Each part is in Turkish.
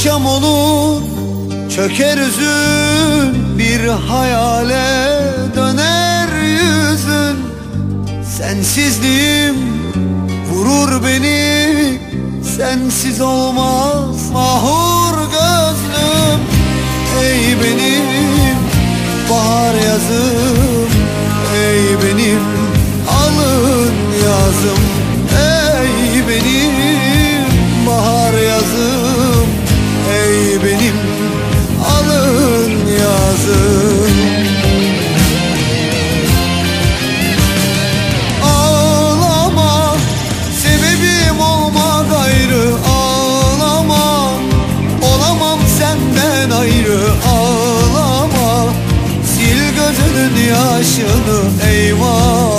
Akşam olur çöker üzün Bir hayale döner yüzün Sensizliğim vurur beni Sensiz olmaz mahur gözlüm. Ey benim bahar yazım gözünün yaşını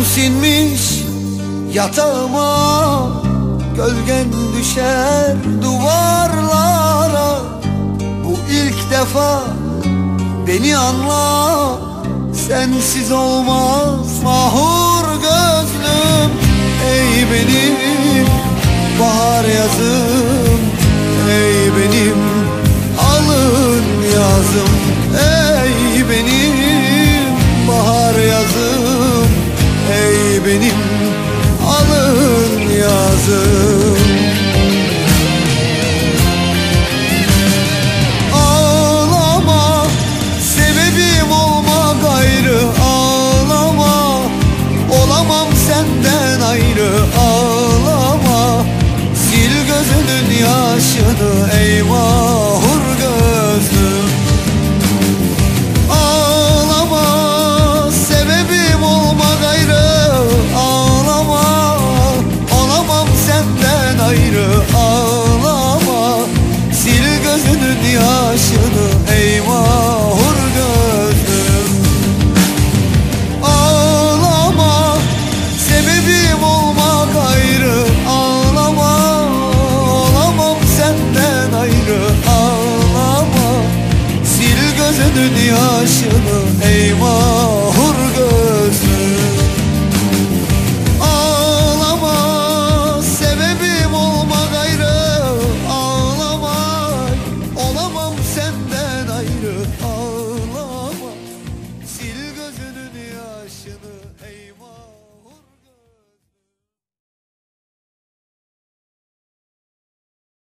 Kokun sinmiş yatağıma. Gölgen düşer duvarlara. Bu ilk defa beni anla. Sensiz olmaz mahur gözlüm. Ey benim bahar yazım alın yazım Ağlama sebebim olma gayrı Ağlama olamam senden ayrı. Ağlama sil gözünün yaşını Ey gözünün yaşını ey mahur gözlü Ağlama sebebim olma gayrı Ağlama olamam senden ayrı. Ağlama sil gözünün yaşını.